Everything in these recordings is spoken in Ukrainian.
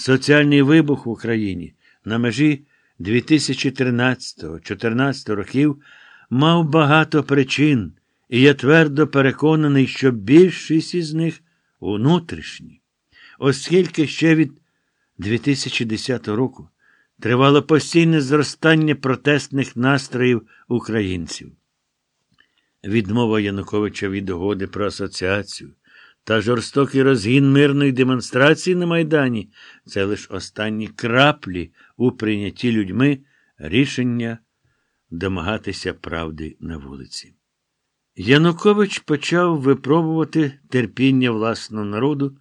Соціальний вибух в Україні на межі 2013-2014 років мав багато причин, і я твердо переконаний, що більшість із них внутрішні, оскільки ще від 2010 року тривало постійне зростання протестних настроїв українців. Відмова Януковича від угоди про асоціацію та жорстокий розгін мирної демонстрації на Майдані це лише останні краплі у прийнятті людьми рішення домагатися правди на вулиці. Янукович почав випробувати терпіння власного народу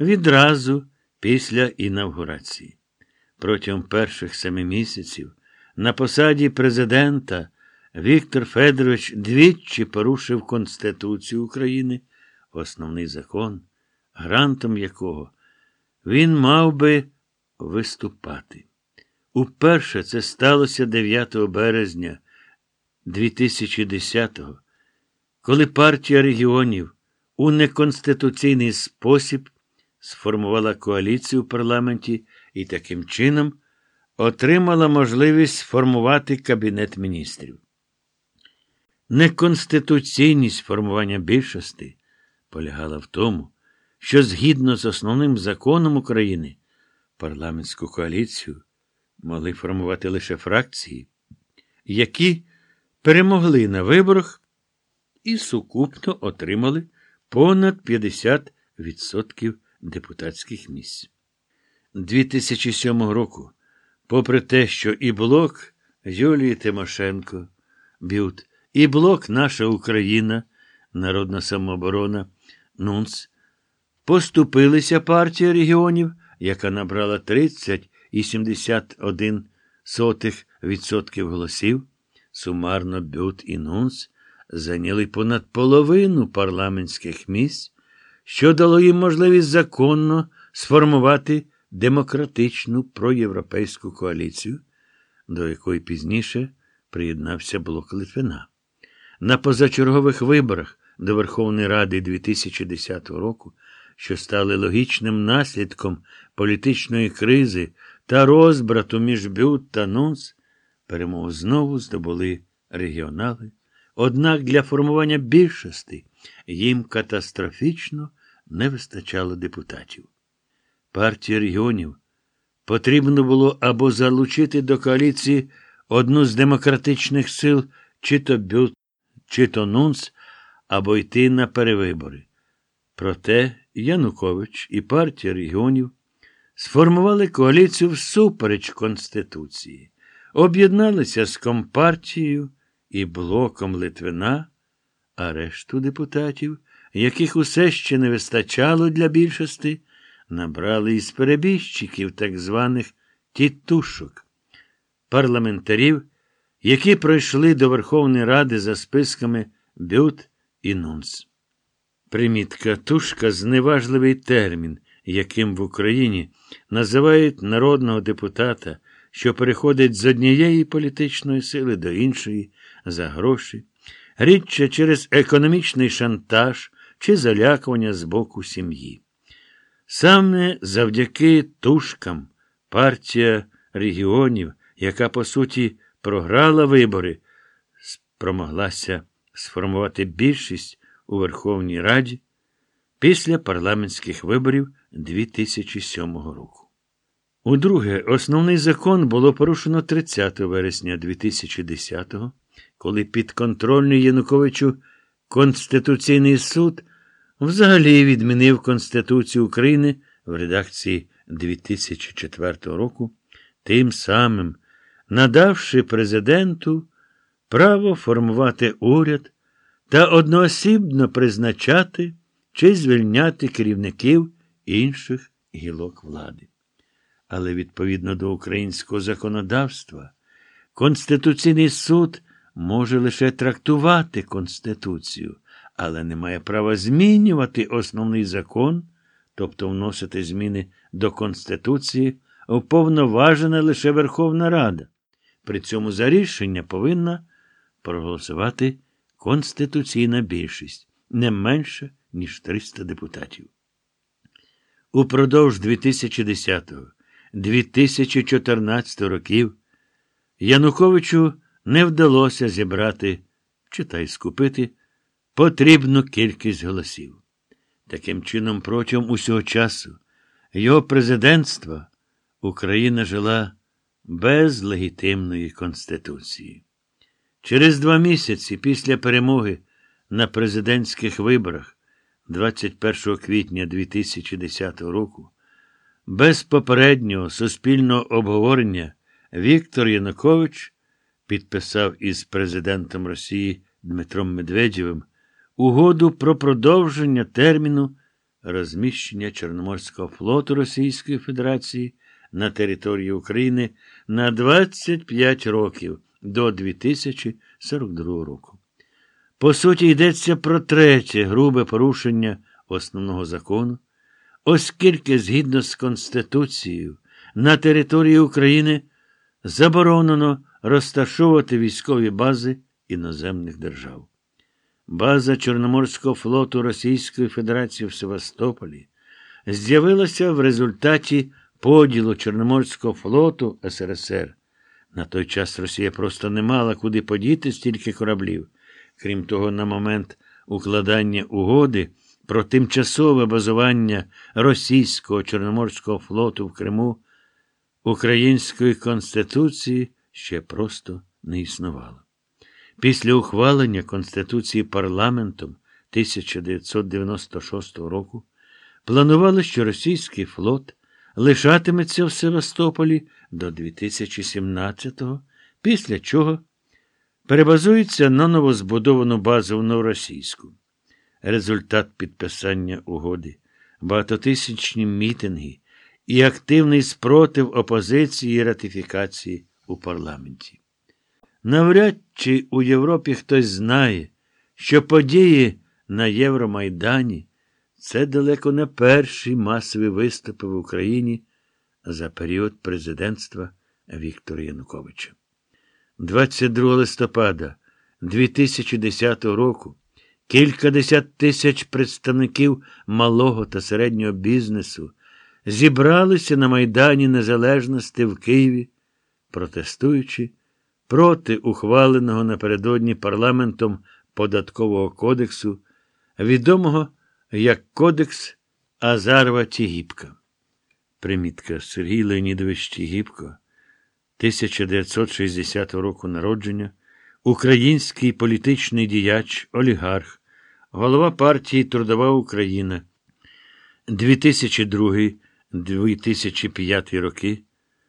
відразу після інавгурації. Протягом перших семи місяців на посаді президента Віктор Федорович двічі порушив Конституцію України, основний закон, грантом якого він мав би виступати. Уперше це сталося 9 березня 2010-го, коли партія регіонів у неконституційний спосіб сформувала коаліцію в парламенті і таким чином отримала можливість сформувати Кабінет міністрів. Неконституційність формування більшості полягала в тому, що згідно з основним законом України парламентську коаліцію могли формувати лише фракції, які перемогли на виборах і сукупно отримали понад 50% депутатських місць. 2007 року, попри те, що і блок Юлії Тимошенко, Бют, і блок Наша Україна, Народна самооборона, НУНЦ, поступилися партія регіонів, яка набрала 30,71% голосів, сумарно Бют і НУНЦ зайняли понад половину парламентських місць, що дало їм можливість законно сформувати демократичну проєвропейську коаліцію, до якої пізніше приєднався блок Литвина. На позачергових виборах до Верховної Ради 2010 року, що стали логічним наслідком політичної кризи та розбрату між Бют та Нунс, перемогу знову здобули регіонали. Однак для формування більшості їм катастрофічно не вистачало депутатів. Партії регіонів потрібно було або залучити до коаліції одну з демократичних сил, чи то Бют, чи то Нунц, або йти на перевибори. Проте Янукович і партія регіонів сформували коаліцію всупереч Конституції, об'єдналися з Компартією і блоком Литвина, а решту депутатів, яких усе ще не вистачало для більшості, набрали із перебіжчиків так званих тітушок, парламентарів, які пройшли до Верховної Ради за списками Бют і Нунц. Примітка тушка зневажливий термін, яким в Україні називають народного депутата, що переходить з однієї політичної сили до іншої за гроші, рідше через економічний шантаж чи залякування з боку сім'ї. Саме завдяки тушкам партія регіонів, яка, по суті, програла вибори, спромоглася сформувати більшість у Верховній Раді після парламентських виборів 2007 року. Удруге, основний закон було порушено 30 вересня 2010-го, коли підконтрольний Януковичу Конституційний суд взагалі відмінив Конституцію України в редакції 2004 року, тим самим надавши президенту право формувати уряд та одноосібно призначати чи звільняти керівників інших гілок влади. Але відповідно до українського законодавства, Конституційний суд може лише трактувати Конституцію, але не має права змінювати основний закон, тобто вносити зміни до Конституції, уповноважена лише Верховна Рада. При цьому за рішення повинна проголосувати конституційна більшість не менше, ніж 300 депутатів. Упродовж 2010-2014 років Януковичу не вдалося зібрати, читай скупити, потрібну кількість голосів. Таким чином, протягом усього часу його президентства Україна жила без легітимної конституції. Через два місяці після перемоги на президентських виборах 21 квітня 2010 року, без попереднього суспільного обговорення Віктор Янукович підписав із президентом Росії Дмитром Медведєвим угоду про продовження терміну розміщення Чорноморського флоту Російської Федерації на території України на 25 років до 2042 року. По суті, йдеться про третє грубе порушення основного закону, оскільки, згідно з Конституцією, на території України заборонено розташовувати військові бази іноземних держав. База Чорноморського флоту Російської Федерації в Севастополі з'явилася в результаті поділу Чорноморського флоту СРСР. На той час Росія просто не мала куди подіти стільки кораблів. Крім того, на момент укладання угоди про тимчасове базування російського Чорноморського флоту в Криму Української Конституції ще просто не існувало. Після ухвалення Конституції парламентом 1996 року планували, що російський флот лишатиметься в Севастополі до 2017-го, після чого перебазується на новозбудовану базу в Новоросійську. Результат підписання угоди, багатотисячні мітинги і активний спротив опозиції і ратифікації у парламенті. Навряд чи у Європі хтось знає, що події на Євромайдані це далеко не перші масові виступи в Україні за період президентства Віктора Януковича. 22 листопада 2010 року кількадесят тисяч представників малого та середнього бізнесу зібралися на Майдані Незалежності в Києві, протестуючи проти ухваленого напередодні парламентом податкового кодексу, відомого як Кодекс Азарова Тігіпка. Примітка Сергій Леонідович Тігіпко, 1960 року народження, український політичний діяч, олігарх, голова партії Трудова Україна 2002-2005 роки